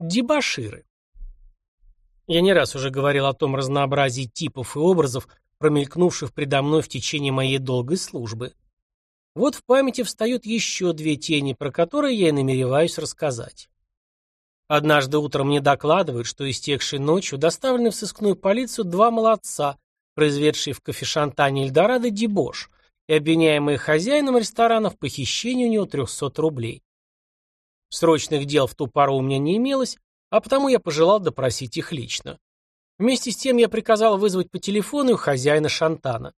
Дебаширы. Я не раз уже говорил о том разнообразии типов и образов, промелькнувших предо мной в течение моей долгой службы. Вот в памяти встают еще две тени, про которые я и намереваюсь рассказать. Однажды утром мне докладывают, что истекшей ночью доставлены в сыскную полицию два молодца, произведшие в кофешантане Эльдорадо дебош и обвиняемые хозяином ресторана в похищении у него 300 рублей. Срочных дел в ту пару у меня не имелось, а потому я пожелал допросить их лично. Вместе с тем я приказал вызвать по телефону хозяина Шантана.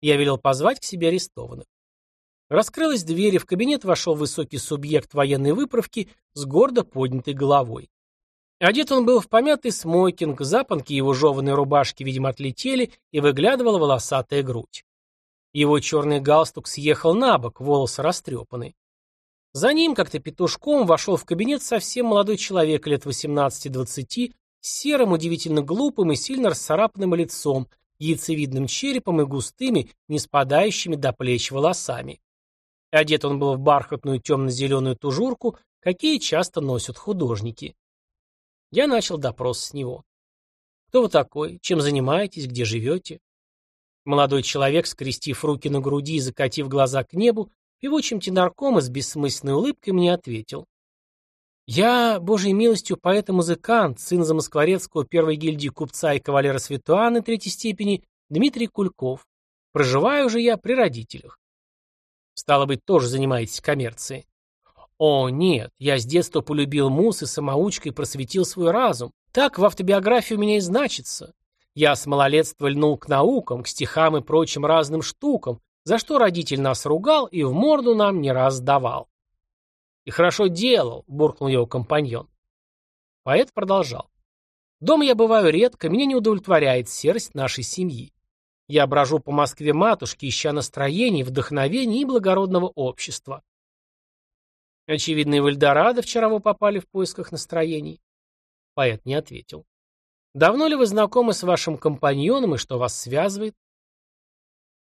Я велел позвать к себе арестованных. Раскрылась дверь, и в кабинет вошел высокий субъект военной выправки с гордо поднятой головой. Одет он был в помятый смокинг, запонки его жеванной рубашки, видимо, отлетели, и выглядывала волосатая грудь. Его черный галстук съехал на бок, волосы растрепаны. За ним, как-то петушком, вошел в кабинет совсем молодой человек лет 18-20, с серым, удивительно глупым и сильно расцарапанным лицом, яйцевидным черепом и густыми, не спадающими до плеч волосами. Одет он был в бархатную темно-зеленую тужурку, какие часто носят художники. Я начал допрос с него. «Кто вы такой? Чем занимаетесь? Где живете?» Молодой человек, скрестив руки на груди и закатив глаза к небу, Певучим тенарком и с бессмысленной улыбкой мне ответил. «Я, божьей милостью, поэт и музыкант, сын Замоскворецкого первой гильдии купца и кавалера Светуаны третьей степени Дмитрий Кульков. Проживаю же я при родителях». «Стало быть, тоже занимаетесь коммерцией?» «О, нет, я с детства полюбил мус и самоучкой просветил свой разум. Так в автобиографии у меня и значится. Я с малолетства льнул к наукам, к стихам и прочим разным штукам, за что родитель нас ругал и в морду нам не раз давал. «И хорошо делал», — буркнул его компаньон. Поэт продолжал. «Дома я бываю редко, меня не удовлетворяет серость нашей семьи. Я брожу по Москве матушке, ища настроений, вдохновений и благородного общества. Очевидно, и в Эльдорадо вчера вы попали в поисках настроений. Поэт не ответил. Давно ли вы знакомы с вашим компаньоном и что вас связывает?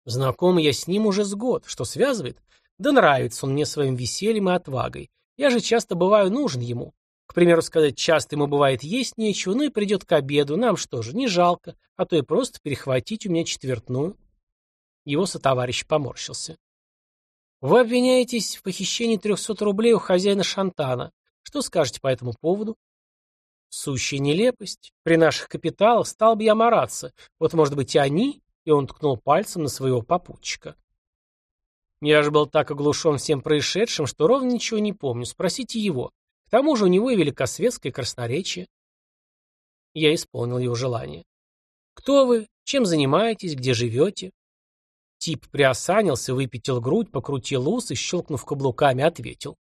Знаком я с ним уже с год. Что связывает? Да нравится он мне своим весельем и отвагой. Я же часто бываю нужен ему. К примеру сказать, часто ему бывает есть нечего, ну и придет к обеду. Нам что же, не жалко, а то и просто перехватить у меня четвертную. Его сотоварищ поморщился. Вы обвиняетесь в похищении 300 рублей у хозяина Шантана. Что скажете по этому поводу? Сущая нелепость. При наших капиталах стал бы я мараться. Вот, может быть, и они, и он ткнул пальцем на своего попутчика. Же был так оглушен всем происшедшим, что ровно ничего не помню. Спросите его. К тому же у него и великосветское красноречие. Я исполнил его желание. «Кто вы? Чем занимаетесь? Где живете?» Тип приосанился, выпятил грудь, покрутил ус и, щелкнув каблуками, ответил.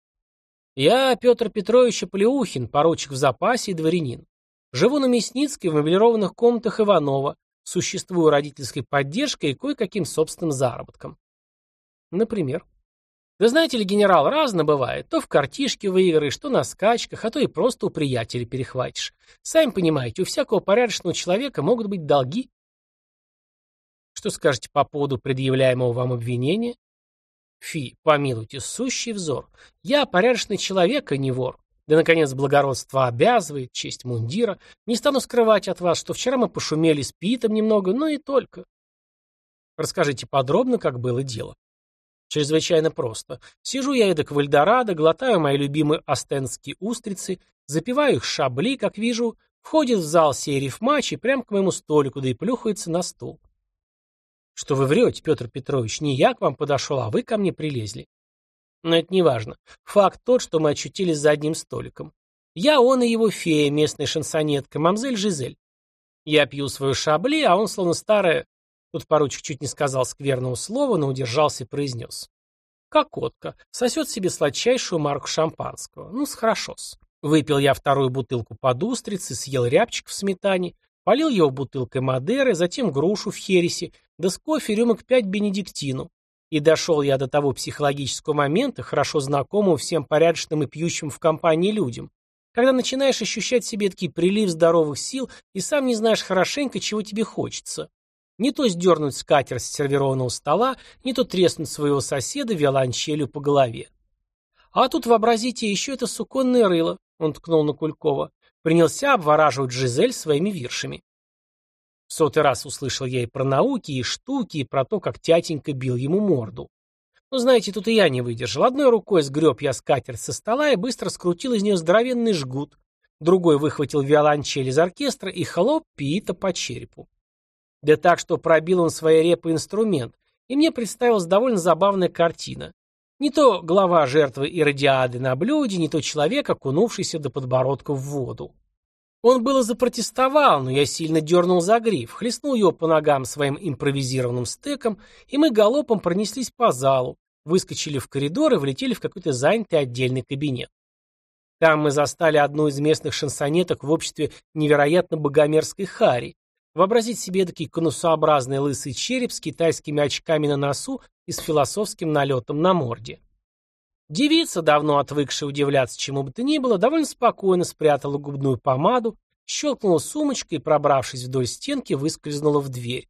«Я Петр Петрович Плеухин, поручик в запасе и дворянин. Живу на Мясницкой в меблированных комнатах Иванова, существуя родительской поддержкой и кое-каким собственным заработком. Например. Да знаете ли, генерал, разно бывает. То в картишке выиграешь, то на скачках, а то и просто у приятелей перехватишь. Сами понимаете, у всякого порядочного человека могут быть долги. Что скажете по поводу предъявляемого вам обвинения? Фи, помилуйте, сущий взор. Я порядочный человек, а не вор. Да, наконец, благородство обязывает, честь мундира. Не стану скрывать от вас, что вчера мы пошумели с Питом немного, но и только. Расскажите подробно, как было дело. Чрезвычайно просто. Сижу я эдак в Эльдорадо, глотаю мои любимые астенские устрицы, запиваю их шабли, как вижу, входит в зал сей рифмач и прямо к моему столику, да и плюхается на стул. Что вы врете, Петр Петрович, не я к вам подошел, а вы ко мне прилезли. Но это не важно. Факт тот, что мы очутились за одним столиком. Я, он и его фея, местная шансонетка, мамзель Жизель. Я пью свою шабли, а он словно старая... Тут поручик чуть не сказал скверного слова, но удержался и произнес. Кокотка. Сосет себе сладчайшую марку шампанского. Ну-с, хорошо-с. Выпил я вторую бутылку под устрицы, съел рябчик в сметане, полил его бутылкой Мадеры, затем грушу в хересе, да с кофе рюмок пять бенедиктину. И дошел я до того психологического момента, хорошо знакомого всем порядочным и пьющим в компании людям, когда начинаешь ощущать себе такие прилив здоровых сил и сам не знаешь хорошенько, чего тебе хочется. Не то сдернуть скатерть с сервированного стола, не то треснуть своего соседа виолончелью по голове. А тут вообразите еще это суконное рыло, он ткнул на Кулькова, принялся обвораживать Жизель своими виршами. В сотый раз услышал я и про науки, и штуки, и про то, как тятенька бил ему морду. Ну, знаете, тут и я не выдержал. Одной рукой сгреб я скатерть со стола и быстро скрутил из нее здоровенный жгут. Другой выхватил виолончель из оркестра и хлоп Пиита по черепу. Да так, что пробил он своей репой инструмент, и мне представилась довольно забавная картина. Не то глава жертвы иродиады на блюде, не то человек, окунувшийся до подбородка в воду. Он было запротестовал, но я сильно дернул за гриф, хлестнул его по ногам своим импровизированным стеком, и мы галопом пронеслись по залу, выскочили в коридор и влетели в какой-то занятый отдельный кабинет. Там мы застали одну из местных шансонеток в обществе невероятно богомерзкой хари. Вообразить себе такой конусообразный лысый череп с китайскими очками на носу и с философским налетом на морде. Девица, давно отвыкшая удивляться чему бы то ни было, довольно спокойно спрятала губную помаду, щелкнула сумочкой и, пробравшись вдоль стенки, выскользнула в дверь.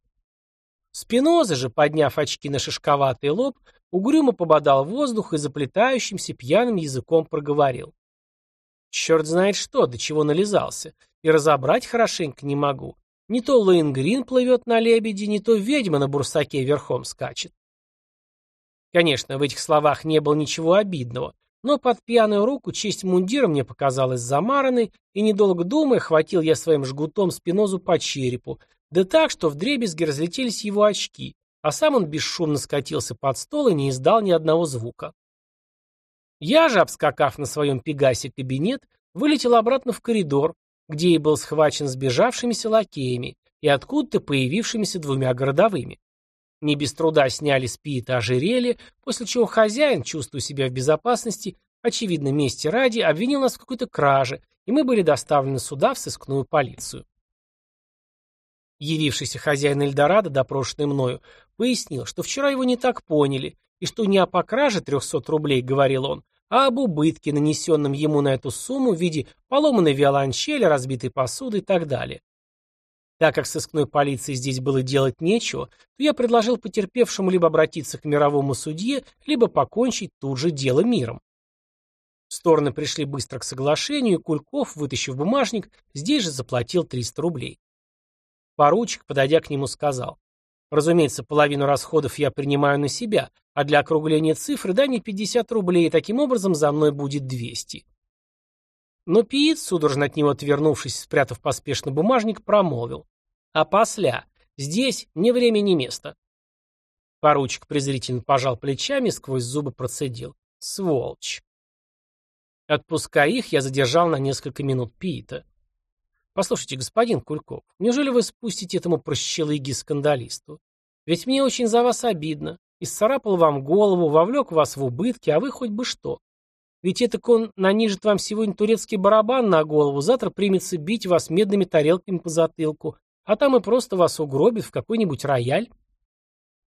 Спиноза же, подняв очки на шишковатый лоб, угрюмо пободал воздух и заплетающимся пьяным языком проговорил. Черт знает что, до чего нализался, и разобрать хорошенько не могу. Не то Лейнгрин плывет на лебеде, не то ведьма на бурсаке верхом скачет. Конечно, в этих словах не было ничего обидного, но под пьяную руку честь мундира мне показалась замаранной, и, недолго думая, хватил я своим жгутом спинозу по черепу, да так, что вдребезги разлетелись его очки, а сам он бесшумно скатился под стол и не издал ни одного звука. Я же, обскакав на своем пегасе кабинет, вылетел обратно в коридор, где и был схвачен сбежавшимися лакеями и откуда-то появившимися двумя городовыми. Не без труда сняли с Пита ожерелье, после чего хозяин, чувствуя себя в безопасности, очевидно, мести ради, обвинил нас в какой-то краже, и мы были доставлены сюда в сыскную полицию. Явившийся хозяин Эльдорадо, допрошенный мною, пояснил, что вчера его не так поняли, и что не о покраже 300 рублей, говорил он, а об убытке, нанесенном ему на эту сумму в виде поломанной виолончели, разбитой посуды и так далее. Так как сыскной полиции здесь было делать нечего, то я предложил потерпевшему либо обратиться к мировому судье, либо покончить тут же дело миром. Стороны пришли быстро к соглашению, и Кульков, вытащив бумажник, здесь же заплатил 300 рублей. Поручик, подойдя к нему, сказал, «Разумеется, половину расходов я принимаю на себя, а для округления цифры дай мне 50 рублей, и таким образом за мной будет 200. Но Пиит, судорожно от него отвернувшись, спрятав поспешно бумажник, промолвил. «А посля, здесь ни время, ни место». Поручик презрительно пожал плечами и сквозь зубы процедил. «Сволочь». Отпуская их, я задержал на несколько минут Пита. «Послушайте, господин Кульков, неужели вы спустите этому прощелыге-скандалисту? Ведь мне очень за вас обидно. Исцарапал вам голову, вовлек вас в убытки, а вы хоть бы что. Ведь это он нанижет вам сегодня турецкий барабан на голову, завтра примется бить вас медными тарелками по затылку, а там и просто вас угробит в какой-нибудь рояль.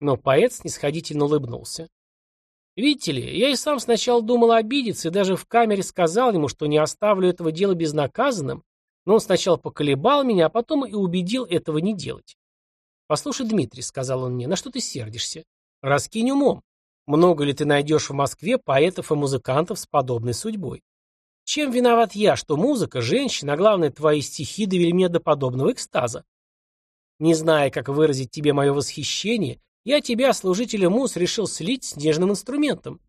Но поэт снисходительно улыбнулся. Видите ли, я и сам сначала думал обидеться, и даже в камере сказал ему, что не оставлю этого дела безнаказанным, но он сначала поколебал меня, а потом и убедил этого не делать. «Послушай, Дмитрий», — сказал он мне, — «на что ты сердишься? Раскинь умом. Много ли ты найдешь в Москве поэтов и музыкантов с подобной судьбой? Чем виноват я, что музыка, женщина, а главное, твои стихи довели меня до подобного экстаза? Не зная, как выразить тебе мое восхищение, я тебя, служителя муз, решил слить с нежным инструментом.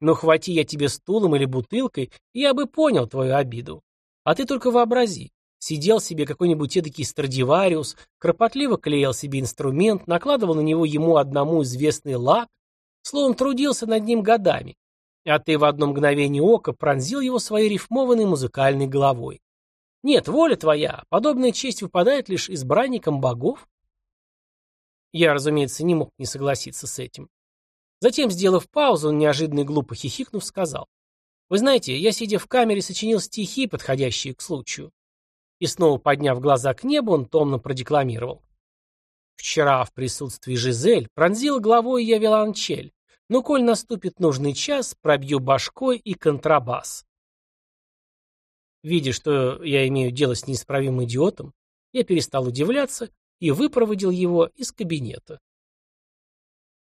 Но хвати я тебе стулом или бутылкой, я бы понял твою обиду. А ты только вообрази. Сидел себе какой-нибудь эдакий Страдивариус, кропотливо клеил себе инструмент, накладывал на него ему одному известный лак, Словом, трудился над ним годами. А ты в одно мгновение ока пронзил его своей рифмованной музыкальной головой. Нет, воля твоя, подобная честь выпадает лишь избранникам богов. Я, разумеется, не мог не согласиться с этим. Затем, сделав паузу, он неожиданно и глупо хихикнув, сказал. Вы знаете, я, сидя в камере, сочинил стихи, подходящие к случаю. И снова, подняв глаза к небу, он томно продекламировал. Вчера в присутствии Жизель пронзил головой я виолончель, но коль наступит нужный час, пробью башкой и контрабас. Видя, что я имею дело с неисправимым идиотом, я перестал удивляться и выпроводил его из кабинета.